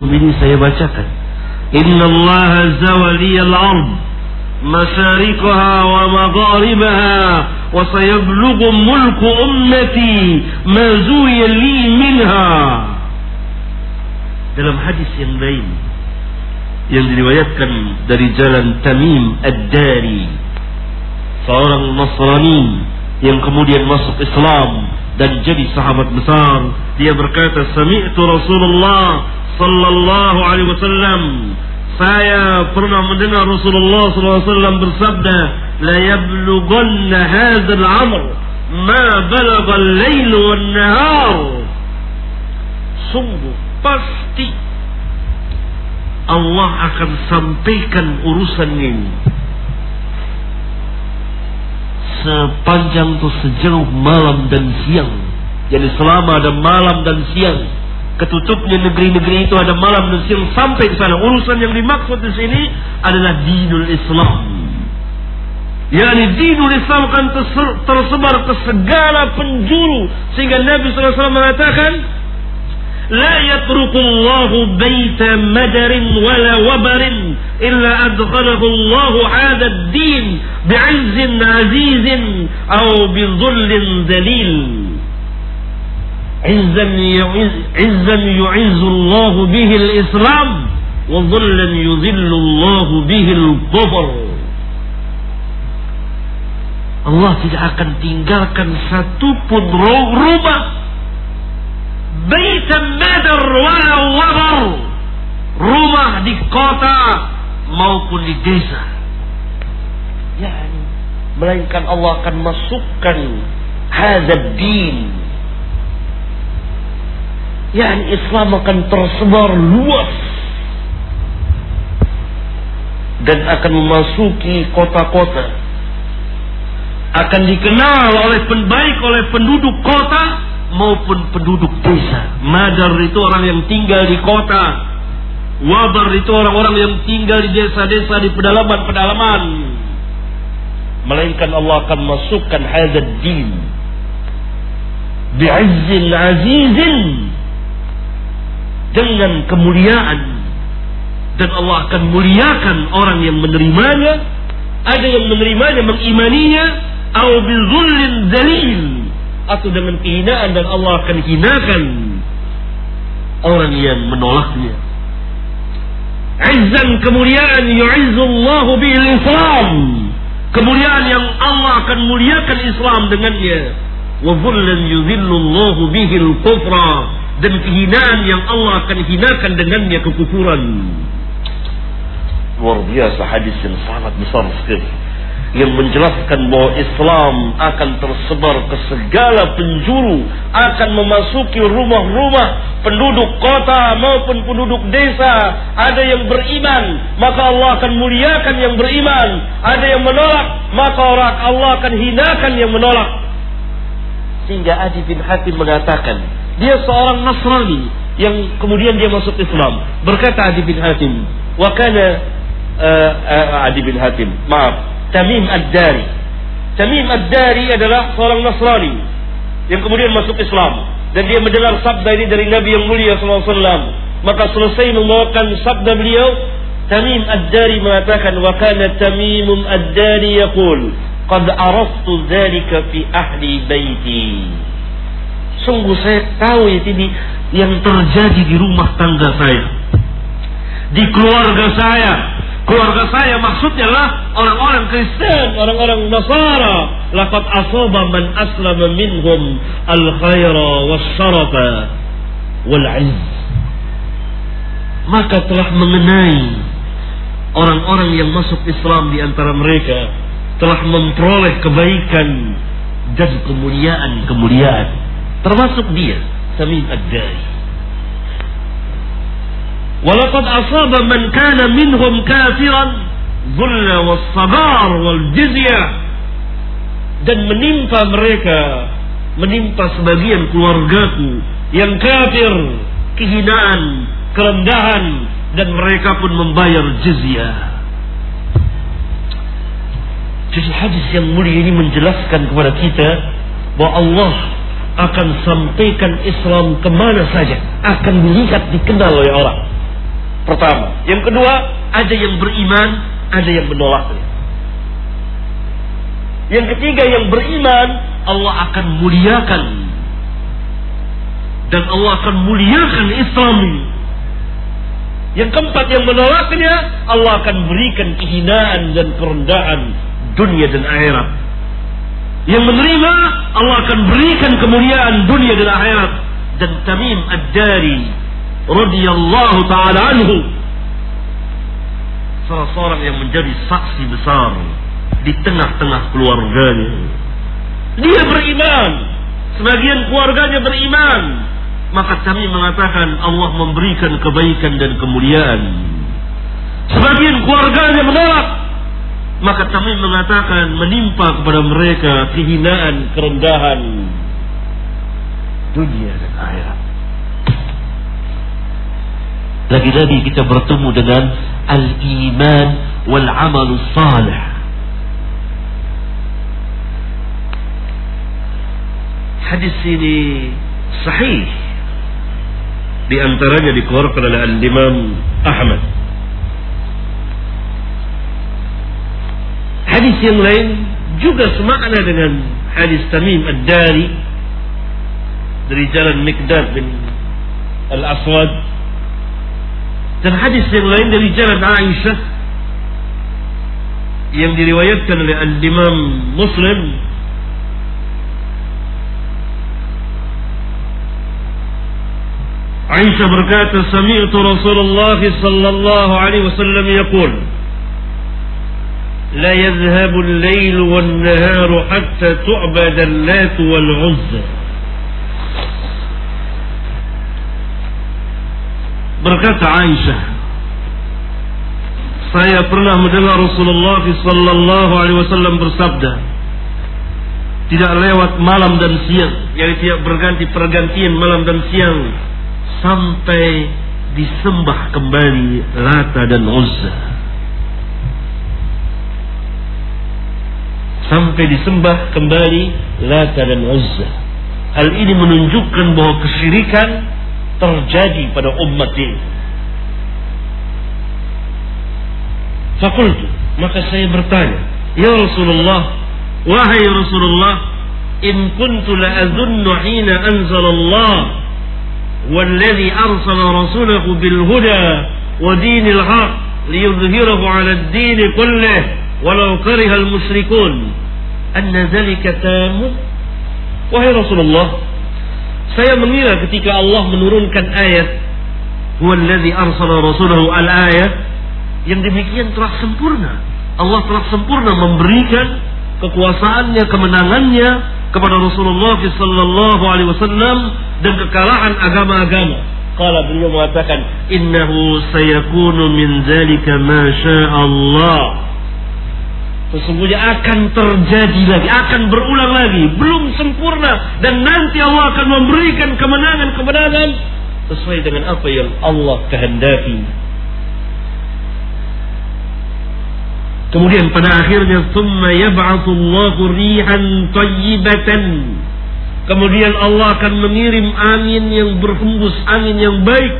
ini saya bacakan. Inna Allah zawaliyal ard masarikaha wa magharibaha wa sayablughu mulku ummati ma li minha. Dalam hadis yang lain yang diriwayatkan dari jalan Tamim Ad-Dari seorang Nasrani yang kemudian masuk Islam dan jadi sahabat besar dia berkata sami'tu Rasulullah sallallahu alaihi wasallam saya pernah mendengar Rasulullah wasallam bersabda la yablughanna hadzal amr ma balagha al-lail wan nahar sungguh pasti Allah akan sampaikan urusan ini. Sepanjang atau sejauh malam dan siang jadi selama ada malam dan siang ketutupnya negeri-negeri itu ada malam dan siang sampai ke sana. Urusan yang dimaksud di sini adalah dinul Islam. Yani dinul Islam akan tersebar ke segala penjuru sehingga Nabi SAW mengatakan لا يترك الله بيت مدر ولا وبر إلا أدخله الله هذا الدين بعز عزيز أو بذل ذليل izzan yu'izz izzan yu'izzullahu bihil islam wa dhillan yudhillullahu bihil Allah tidak akan tinggalkan satupun rumah. Baitan nadar walau rumah di kota maupun di desa. Ya melainkan Allah akan masukkan hadzab din yakni Islam akan tersebar luas dan akan memasuki kota-kota akan dikenal oleh baik oleh penduduk kota maupun penduduk desa. Madar itu orang yang tinggal di kota. Wabar itu orang-orang yang tinggal di desa-desa di pedalaman-pedalaman. Melainkan Allah akan masukkan hadad din. Bi'izzin azizin dengan kemuliaan. Dan Allah akan muliakan orang yang menerimanya ada yang menerimanya mengimaninya atau bizullin dalil atau dengan kehinaan dan Allah akan hinakan orang yang menolaknya. Izzan kemuliaan yu'izzullahu bil Islam. Kemuliaan yang Allah akan muliakan Islam dengannya. Wa dhullan bihil kufra dan kehinaan yang Allah akan hinakan dengannya kekufuran. Luar biasa hadis yang sangat besar sekali yang menjelaskan bahwa Islam akan tersebar ke segala penjuru, akan memasuki rumah-rumah penduduk kota maupun penduduk desa. Ada yang beriman, maka Allah akan muliakan yang beriman. Ada yang menolak, maka orang Allah akan hinakan yang menolak. Sehingga Adi bin Hatim mengatakan, dia seorang Nasrani yang kemudian dia masuk Islam. Berkata Adi bin Hatim, wa kana uh, uh, Adi bin Hatim, maaf, Tamim Ad-Dari. Tamim Ad-Dari adalah seorang Nasrani yang kemudian masuk Islam dan dia mendengar sabda ini dari Nabi yang mulia SAW. Maka selesai membawakan sabda beliau, Tamim Ad-Dari mengatakan, wa kana Tamimum Ad-Dari yaqul, qad araftu dzalika fi ahli baiti. Sungguh saya tahu ya ini yang terjadi di rumah tangga saya. Di keluarga saya. Keluarga saya maksudnya lah orang-orang Kristen, orang-orang Nasara. Laqad asaba man aslama minhum al-khaira was-sharafa wal-'izz. Maka telah mengenai orang-orang yang masuk Islam di antara mereka telah memperoleh kebaikan dan kemuliaan-kemuliaan termasuk dia Samim Ad-Dari. Walaqad asaba man kana minhum kafiran dhulla was-sabar wal jizyah dan menimpa mereka menimpa sebagian keluargaku yang kafir kehinaan kerendahan dan mereka pun membayar jizyah jadi hadis yang mulia ini menjelaskan kepada kita bahwa Allah akan sampaikan Islam ke mana saja akan dilihat dikenal oleh orang Pertama. Yang kedua, ada yang beriman, ada yang menolaknya. Yang ketiga, yang beriman, Allah akan muliakan. Dan Allah akan muliakan Islam Yang keempat, yang menolaknya, Allah akan berikan kehinaan dan kerendahan dunia dan akhirat. Yang menerima, Allah akan berikan kemuliaan dunia dan akhirat. Dan Tamim Ad-Dari radhiyallahu taala anhu salah seorang yang menjadi saksi besar di tengah-tengah keluarganya. Dia beriman, sebagian keluarganya beriman. Maka kami mengatakan Allah memberikan kebaikan dan kemuliaan. Sebagian keluarganya menolak. Maka kami mengatakan menimpa kepada mereka kehinaan, kerendahan dunia dan akhirat. Lagi-lagi kita bertemu dengan al-iman wal amal salih. Hadis ini sahih. Di antaranya dikeluarkan oleh Al-Imam Ahmad. Hadis yang lain juga semakna dengan hadis Tamim Ad-Dari dari jalan Mikdad bin Al-Aswad dan hadis yang lain dari jalan Aisyah yang diriwayatkan oleh Al-Imam Muslim Aisyah berkata sami'tu Rasulullah sallallahu alaihi wasallam yaqul لا يذهب الليل والنهار حتى تعبد اللات والعزى Berkata Aisyah, saya pernah mendengar Rasulullah sallallahu alaihi wasallam bersabda, tidak lewat malam dan siang, yang tidak berganti pergantian malam dan siang sampai disembah kembali Lata dan Uzza. Sampai disembah kembali Lata dan Uzza. Hal ini menunjukkan bahwa kesyirikan terjadi pada umat ini. Fakultu, maka saya bertanya, Ya Rasulullah, wahai Rasulullah, in kuntu la azunnu hina anzal Allah والذي أرسل رسوله بالهدى ودين الحق ليظهره على الدين كله walau karihal musyrikun anna zalika tamu wahai Rasulullah saya mengira ketika Allah menurunkan ayat huwallazi arsala rasulahu al ayat yang demikian telah sempurna. Allah telah sempurna memberikan kekuasaannya kemenangannya kepada Rasulullah sallallahu alaihi wasallam dan kekalahan agama-agama. Kala beliau mengatakan innahu sayakunu min zalika ma Allah. Sesungguhnya akan terjadi lagi, akan berulang lagi, belum sempurna dan nanti Allah akan memberikan kemenangan-kemenangan sesuai dengan apa yang Allah kehendaki. Kemudian pada akhirnya thumma yab'athu Allahu rihan tayyibatan. Kemudian Allah akan mengirim angin yang berhembus, angin yang baik.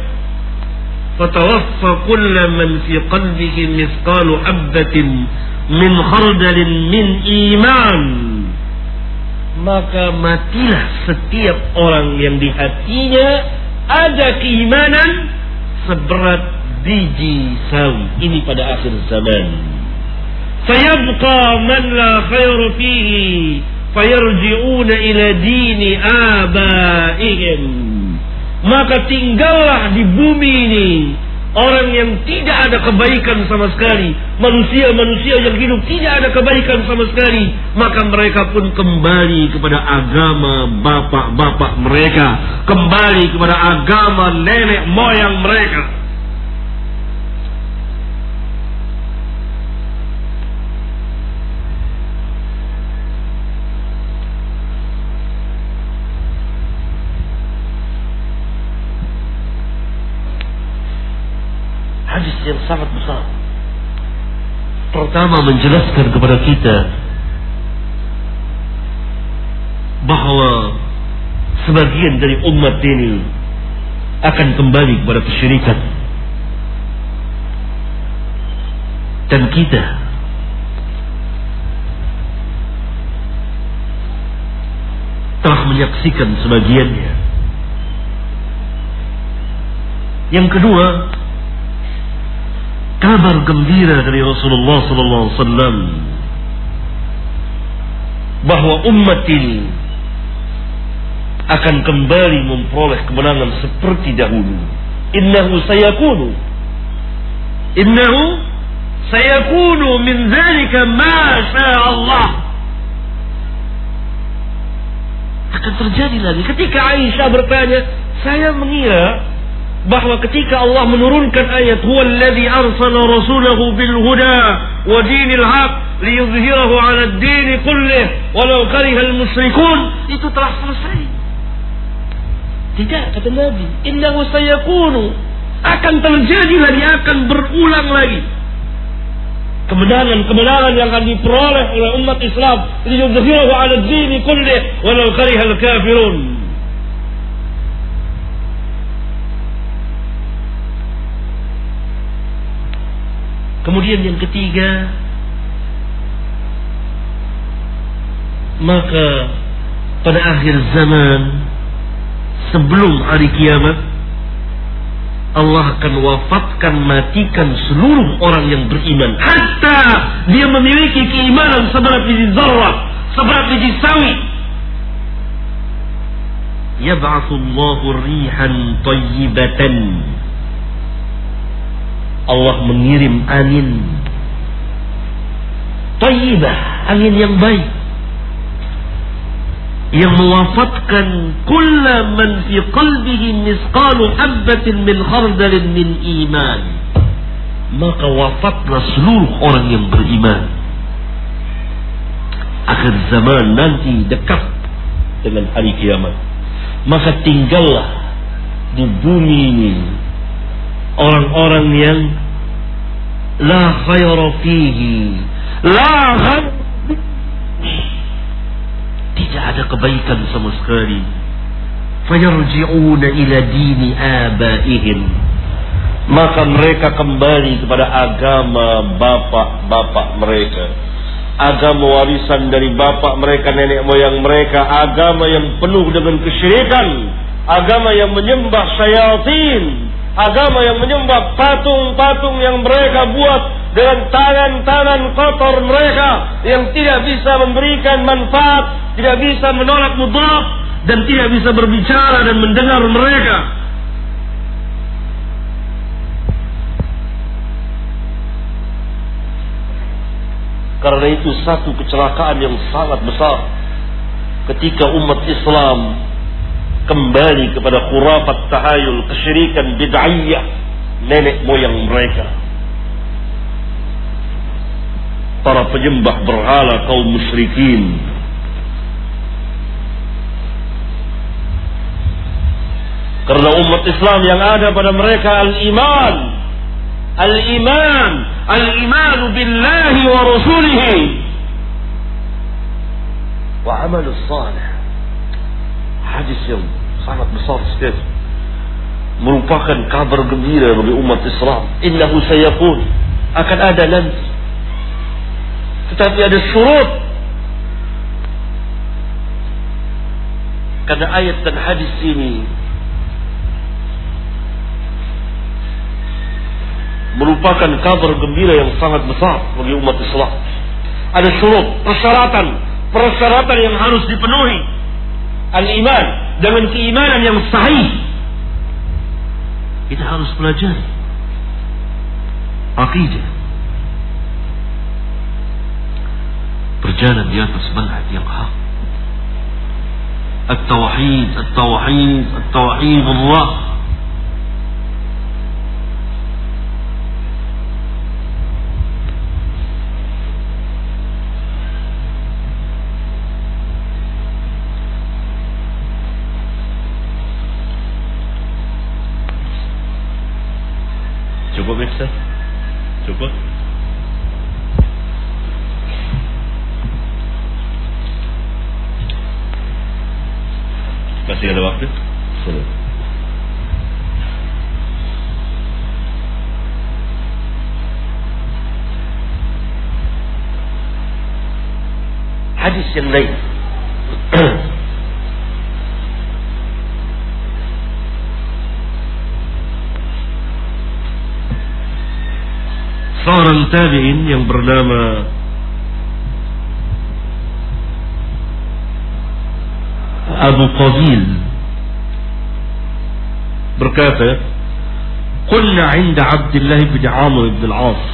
Fatawaffa kulla man fi qalbihi mithqalu habbatin min khardalin min iman. Maka matilah setiap orang yang di hatinya ada keimanan seberat biji sawi ini pada akhir zaman. Fayabqa man la khairu fihi fayarji'una ila dini abaihim. Maka tinggallah di bumi ini Orang yang tidak ada kebaikan sama sekali. Manusia-manusia yang hidup tidak ada kebaikan sama sekali. Maka mereka pun kembali kepada agama bapak-bapak mereka. Kembali kepada agama nenek moyang mereka. Yang sangat besar. Pertama menjelaskan kepada kita bahwa sebagian dari umat ini akan kembali kepada kesyirikan. dan kita telah menyaksikan sebagiannya. Yang kedua, kabar gembira dari Rasulullah sallallahu alaihi wasallam bahwa umat ini akan kembali memperoleh kemenangan seperti dahulu. Innahu sayakunu. Innahu sayakunu min zalika ma Allah. Akan terjadi lagi. Ketika Aisyah bertanya, saya mengira bahwa ketika Allah menurunkan ayat huwa alladhi arsala rasulahu bil huda wa dinil haq liyudhhirahu 'ala ad-din kullih walau kariha al-musyrikun itu telah selesai. Tidak kata Nabi innahu sayakunu. Akan terjadi lagi akan berulang lagi. Kemenangan-kemenangan yang akan diperoleh oleh umat Islam liyudhhirahu 'ala ad-din kullih walau kariha al-kafirun Kemudian yang ketiga, maka pada akhir zaman sebelum hari kiamat Allah akan wafatkan matikan seluruh orang yang beriman. Hatta dia memiliki keimanan seberat biji zarrah seberat biji sawi. Yab'athu Allahu rihan tayyibatan Allah mengirim angin. Tayyibah, angin yang baik. Yang mewafatkan kulla man fi qalbihi misqalu habbatin min khardalin min iman. Maka wafatlah seluruh orang yang beriman. Akhir zaman nanti dekat dengan hari kiamat. Maka tinggallah di bumi ini orang-orang yang la khaira fihi. La tidak ada kebaikan sama sekali. Fayarji'una ila dini abaihim. Maka mereka kembali kepada agama bapak-bapak mereka. Agama warisan dari bapak mereka nenek moyang mereka. Agama yang penuh dengan kesyirikan. Agama yang menyembah syaitan agama yang menyembah patung-patung yang mereka buat dengan tangan-tangan kotor mereka yang tidak bisa memberikan manfaat, tidak bisa menolak mutlak dan tidak bisa berbicara dan mendengar mereka. Karena itu satu kecelakaan yang sangat besar ketika umat Islam kembali kepada khurafat tahayul kesyirikan bid'ayyah nenek moyang mereka. Para penyembah berhala kaum musyrikin. Karena umat Islam yang ada pada mereka al-iman. Al-iman. Al-iman billahi wa rasulihi. Wa amalus salih. Hadis yang sangat besar sekali. Merupakan kabar gembira bagi umat Islam. Innahu sayakun. Akan ada nanti. Tetapi ada surut karena ayat dan hadis ini merupakan kabar gembira yang sangat besar bagi umat Islam. Ada surut persyaratan. Persyaratan yang harus dipenuhi. Al-iman dengan keimanan yang sahih. Kita harus belajar akidah. Berjalan di atas manhaj yang hak. At-tauhid, شيء على وقتك سلام حديث الليل seorang tabi'in yang bernama Abu Qabil berkata, "Qulna 'inda Abdullah bin Amr bin Al-As."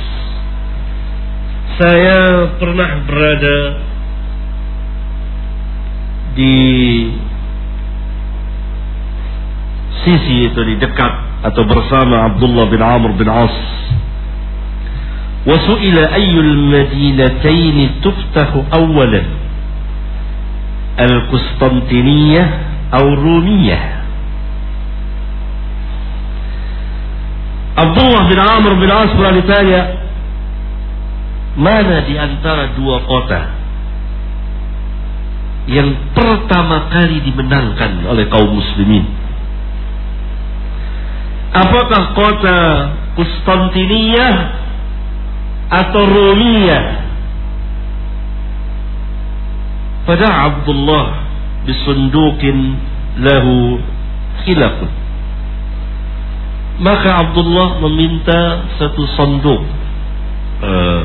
Saya pernah berada di sisi itu di dekat atau bersama Abdullah bin Amr bin As. وسئل أي المدينتين تفتح أولا القسطنطينية أو الرومية Abdullah bin Amr bin As pernah ditanya mana di antara dua kota yang pertama kali dimenangkan oleh kaum muslimin? Apakah kota Konstantinia atau Rumiyah pada Abdullah bisundukin lahu khilafun maka Abdullah meminta satu sonduk uh,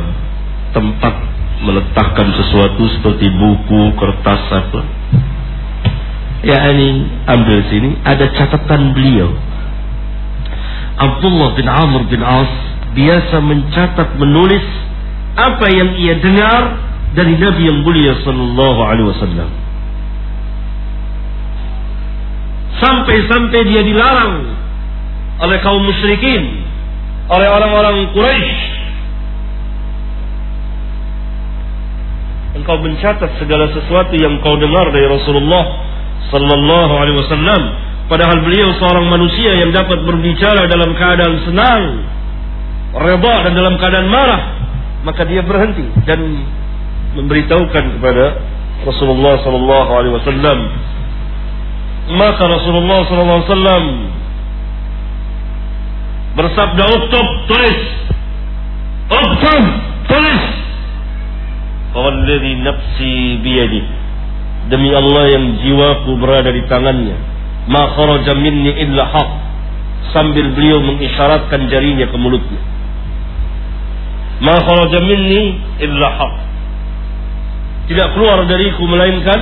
tempat meletakkan sesuatu seperti buku, kertas apa. Ya ini ambil sini ada catatan beliau. Abdullah bin Amr bin As biasa mencatat menulis apa yang ia dengar dari Nabi yang mulia sallallahu alaihi wasallam. Sampai-sampai dia dilarang oleh kaum musyrikin, oleh orang-orang Quraisy. Engkau mencatat segala sesuatu yang kau dengar dari Rasulullah sallallahu alaihi wasallam padahal beliau seorang manusia yang dapat berbicara dalam keadaan senang, reda dan dalam keadaan marah, maka dia berhenti dan memberitahukan kepada Rasulullah sallallahu alaihi wasallam maka Rasulullah sallallahu alaihi wasallam bersabda uktub tulis. Uktub tulis. Walladhi nafsi biyadi. Demi Allah yang jiwaku berada di tangannya. Ma kharaja minni illa haq sambil beliau mengisyaratkan jarinya ke mulutnya. Ma kharaja minni illa haq tidak keluar dariku melainkan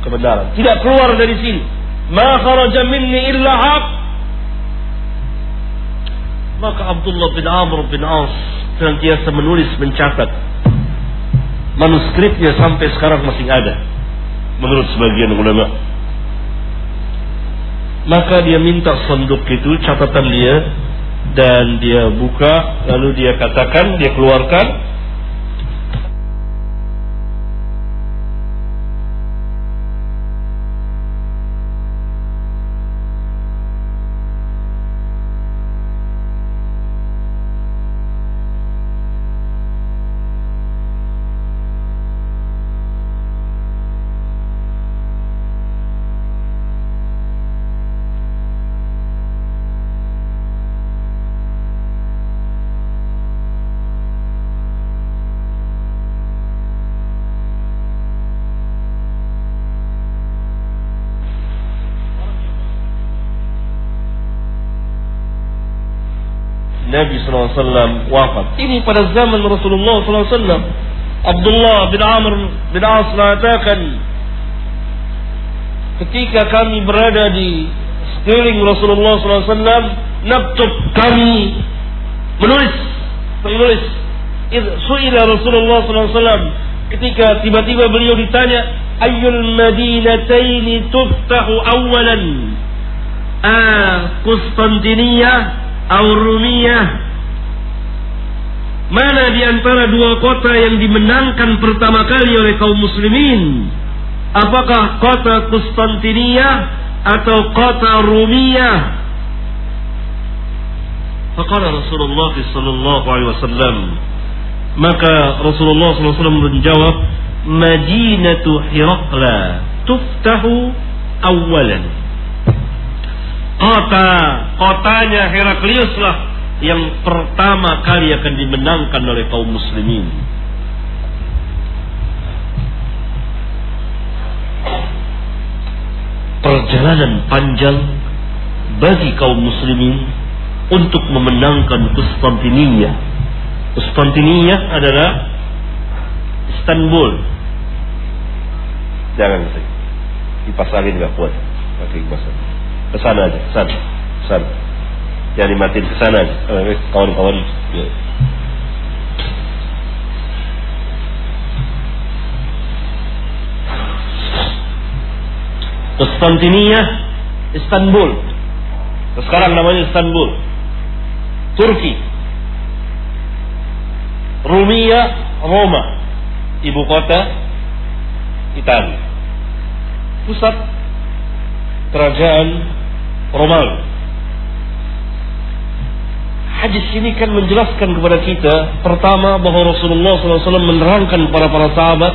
kebenaran. Tidak keluar dari sini. Ma kharaja minni illa haq maka Abdullah bin Amr bin As senantiasa menulis mencatat manuskripnya sampai sekarang masih ada menurut sebagian ulama. Maka dia minta sonduk itu catatan dia dan dia buka lalu dia katakan dia keluarkan Nabi SAW wafat. Ini pada zaman Rasulullah SAW. Abdullah bin Amr bin As mengatakan, ketika kami berada di sekeliling Rasulullah SAW, naktub kami menulis, menulis. Suila Rasulullah SAW ketika tiba-tiba beliau ditanya, Ayyul madinataini tuftahu awalan? Ah, Konstantinia Aurumiyah Mana di antara dua kota yang dimenangkan pertama kali oleh kaum muslimin? Apakah kota Konstantinia atau kota Rumiyah? Faqala Rasulullah sallallahu alaihi wasallam maka Rasulullah sallallahu alaihi wasallam menjawab Madinatu Hirakla tuftahu awalan kota kotanya Heraklius lah yang pertama kali akan dimenangkan oleh kaum muslimin. Perjalanan panjang bagi kaum muslimin untuk memenangkan Konstantinia. Konstantinia adalah Istanbul. Jangan sih. Kipas angin nggak kuat. Pakai kuasa bahasa. Ke sana aja, ke sana, ke sana. Jangan dimatiin ke sana aja. Eh, kawan-kawan. Ya. Konstantinia, Istanbul. Sekarang namanya Istanbul. Turki. Rumia, Roma. Ibu kota Italia. Pusat kerajaan Romawi. Hadis ini kan menjelaskan kepada kita pertama bahwa Rasulullah SAW menerangkan para para sahabat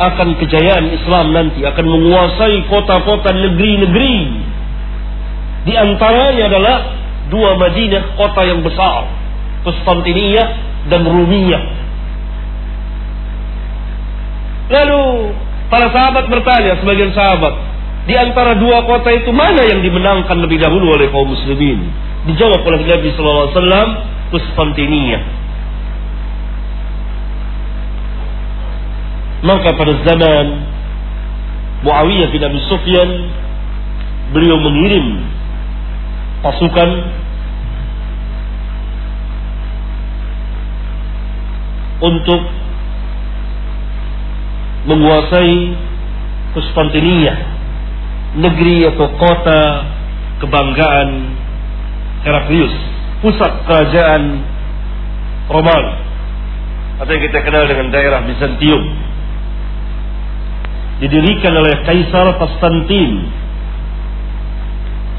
akan kejayaan Islam nanti akan menguasai kota-kota negeri-negeri. Di antaranya adalah dua Madinah kota yang besar, Konstantinia dan Rumia. Lalu para sahabat bertanya sebagian sahabat, di antara dua kota itu mana yang dimenangkan lebih dahulu oleh kaum muslimin? Dijawab oleh Nabi sallallahu alaihi wasallam, Konstantinia. Maka pada zaman Muawiyah bin Abi Sufyan beliau mengirim pasukan untuk menguasai Konstantinia negeri atau kota kebanggaan Heraklius pusat kerajaan Romawi atau yang kita kenal dengan daerah Bizantium didirikan oleh Kaisar Konstantin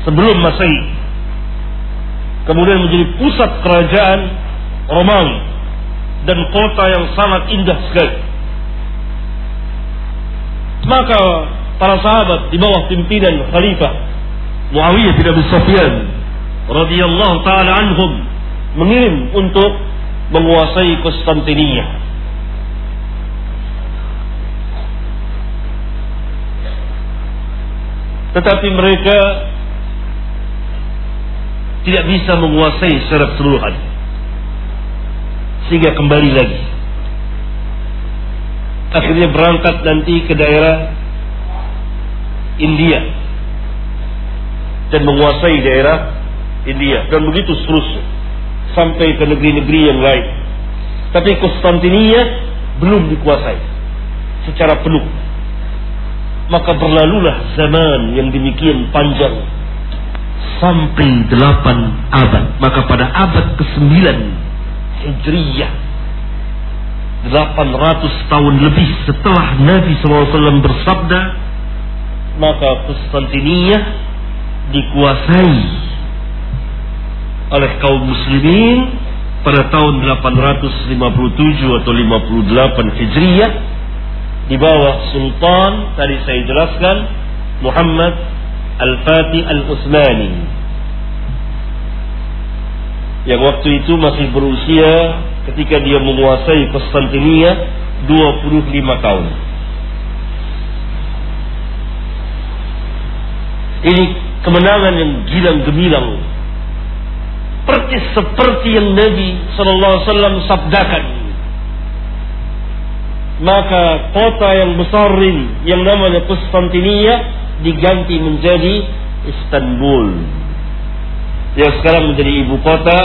sebelum Masehi. Kemudian menjadi pusat kerajaan Romawi dan kota yang sangat indah sekali. Maka para sahabat di bawah pimpinan Khalifah Muawiyah bin Abi Sufyan radhiyallahu taala anhum mengirim untuk menguasai Konstantinia. Tetapi mereka tidak bisa menguasai secara keseluruhan. Sehingga kembali lagi. Akhirnya berangkat nanti ke daerah India. Dan menguasai daerah India. Dan begitu seterusnya. Sampai ke negeri-negeri yang lain. Tapi Konstantinia belum dikuasai. Secara penuh maka berlalulah zaman yang demikian panjang sampai delapan abad. Maka pada abad ke-9 Hijriyah 800 tahun lebih setelah Nabi SAW bersabda maka Konstantinia dikuasai oleh kaum muslimin pada tahun 857 atau 58 Hijriyah di bawah sultan tadi saya jelaskan Muhammad Al-Fatih Al-Utsmani yang waktu itu masih berusia ketika dia menguasai Konstantinia 25 tahun. Ini kemenangan yang gilang gemilang. Persis seperti yang Nabi Sallallahu Alaihi Wasallam sabdakan maka kota yang besar ini yang namanya Konstantinia diganti menjadi Istanbul yang sekarang menjadi ibu kota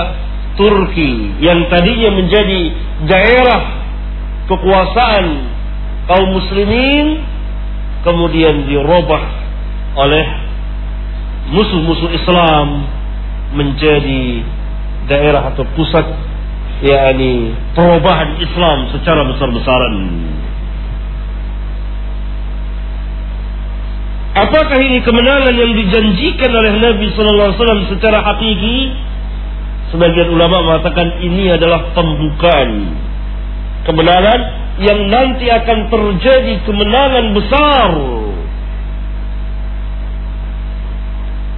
Turki yang tadinya menjadi daerah kekuasaan kaum muslimin kemudian dirubah oleh musuh-musuh Islam menjadi daerah atau pusat yakni perubahan Islam secara besar-besaran. Apakah ini kemenangan yang dijanjikan oleh Nabi Sallallahu Alaihi Wasallam secara hakiki? Sebagian ulama mengatakan ini adalah pembukaan kemenangan yang nanti akan terjadi kemenangan besar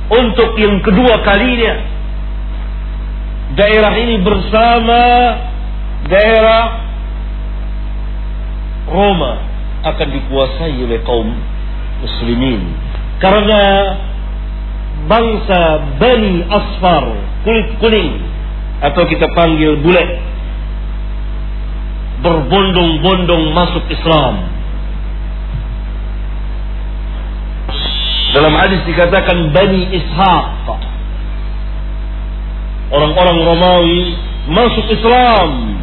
untuk yang kedua kalinya daerah ini bersama daerah Roma akan dikuasai oleh kaum muslimin Karena bangsa Bani Asfar, kulit kuning atau kita panggil bule berbondong-bondong masuk Islam. Dalam hadis dikatakan Bani Ishaq. Orang-orang Romawi masuk Islam.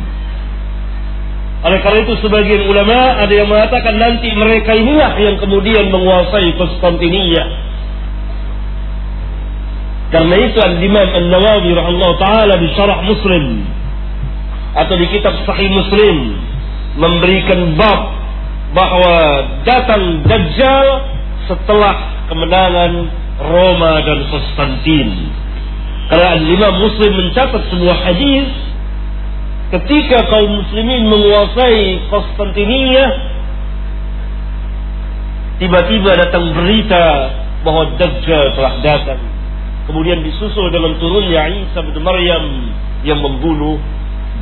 Oleh karena itu sebagian ulama ada yang mengatakan nanti mereka inilah yang kemudian menguasai Konstantinia. Karena itu Al-Imam An-Nawawi rahimahullah taala di syarah Muslim atau di kitab Sahih Muslim memberikan bab bahwa datang Dajjal setelah kemenangan Roma dan Konstantin. Karena Al-Imam Muslim mencatat sebuah hadis ketika kaum muslimin menguasai Konstantinia tiba-tiba datang berita bahwa Dajjal telah datang kemudian disusul dengan turunnya Isa bin Maryam yang membunuh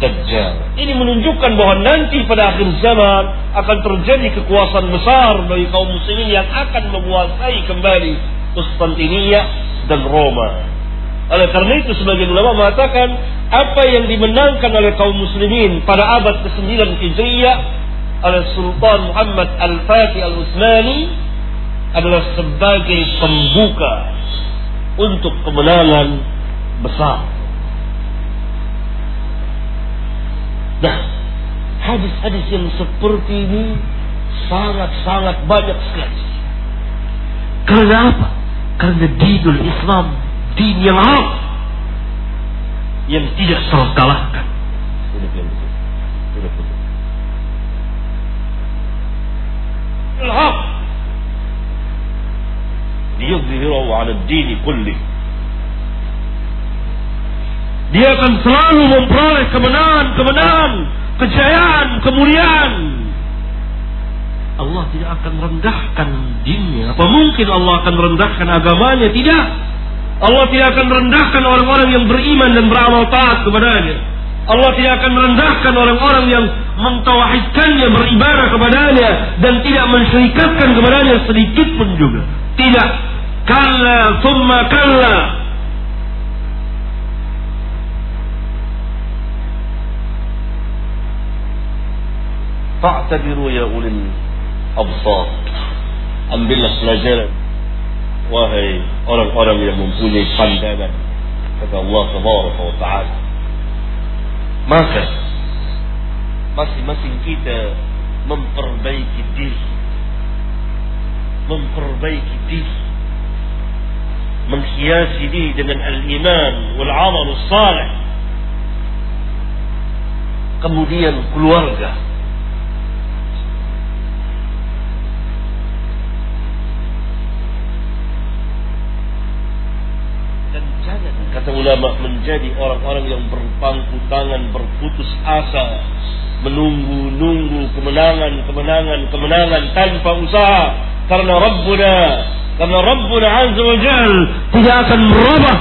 Dajjal. Ini menunjukkan bahwa nanti pada akhir zaman akan terjadi kekuasaan besar bagi kaum muslimin yang akan menguasai kembali Konstantinia dan Roma. Oleh karena itu sebagian ulama mengatakan apa yang dimenangkan oleh kaum muslimin pada abad ke-9 Hijriah oleh Sultan Muhammad Al-Fatih Al-Utsmani adalah sebagai pembuka untuk kemenangan besar. Nah, hadis-hadis yang seperti ini sangat-sangat banyak sekali. Karena apa? Karena dinul Islam din yang hak yang tidak terkalahkan. Ini yang betul. Ini betul. Dia akan selalu memperoleh kemenangan-kemenangan, kejayaan, kemuliaan. Allah tidak akan rendahkan dinnya. Apa mungkin Allah akan rendahkan agamanya? Tidak. Allah tidak akan merendahkan orang-orang yang beriman dan beramal taat kepadanya. Allah tidak akan merendahkan orang-orang yang mentauhidkannya beribadah kepadanya dan tidak mensyirikatkan kepadanya sedikit pun juga. Tidak. Kalla thumma kalla. Fa'tabiru ya ulil absar. Ambillah pelajaran wahai orang-orang yang mempunyai pandangan kata Allah Subhanahu wa taala maka masing-masing kita memperbaiki diri memperbaiki diri menghiasi diri dengan al-iman wal amal salih kemudian keluarga kata ulama menjadi orang-orang yang berpangku tangan berputus asa menunggu nunggu kemenangan kemenangan kemenangan tanpa usaha. Karena Rabbuna karena Rabbuna Azza wa Jal tidak akan merubah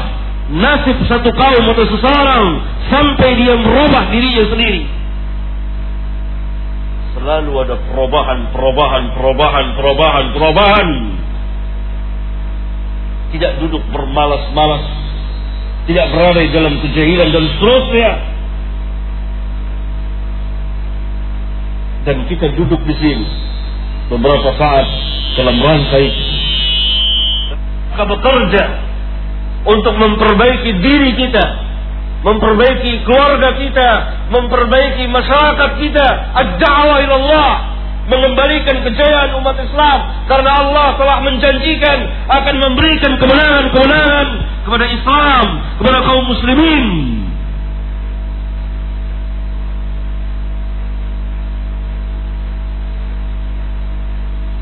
nasib satu kaum atau seseorang sampai dia merubah dirinya sendiri. Selalu ada perubahan perubahan perubahan perubahan perubahan. Tidak duduk bermalas-malas tidak berada di dalam kejahilan dan seterusnya. Dan kita duduk di sini beberapa saat dalam rangka itu. Kita bekerja untuk memperbaiki diri kita, memperbaiki keluarga kita, memperbaiki masyarakat kita, ad-da'wah ila Allah, mengembalikan kejayaan umat Islam karena Allah telah menjanjikan akan memberikan kemenangan-kemenangan kepada Islam, kepada kaum muslimin.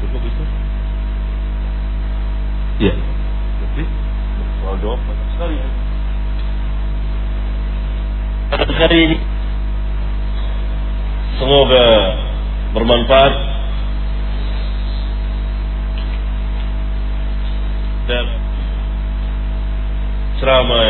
Cukup itu? Ya. Jadi, soal jawab banyak sekali. Hari ini semoga bermanfaat dan ceramah yang sangat